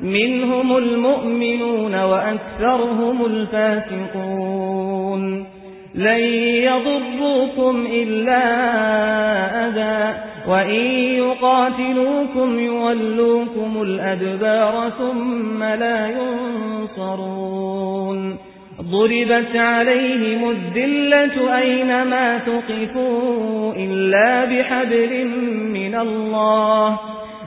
منهم المؤمنون وأكثرهم الفاسقون. لن يضروكم إلا أذى وإن يقاتلوكم يولوكم الأدبار ثم لا ينصرون. ضربت عليهم الذلة أينما تقفوا إلا بحبل من الله.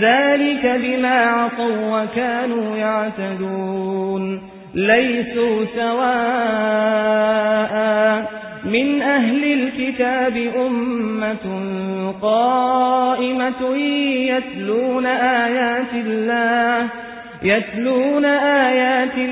ذلك بما عصوا وكانوا يعتدون. ليسوا سواء من أهل الكتاب أمة قائمة يتلون آيات الله يتلون آيات الله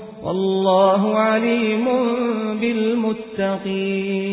والله عليم بالمتقين.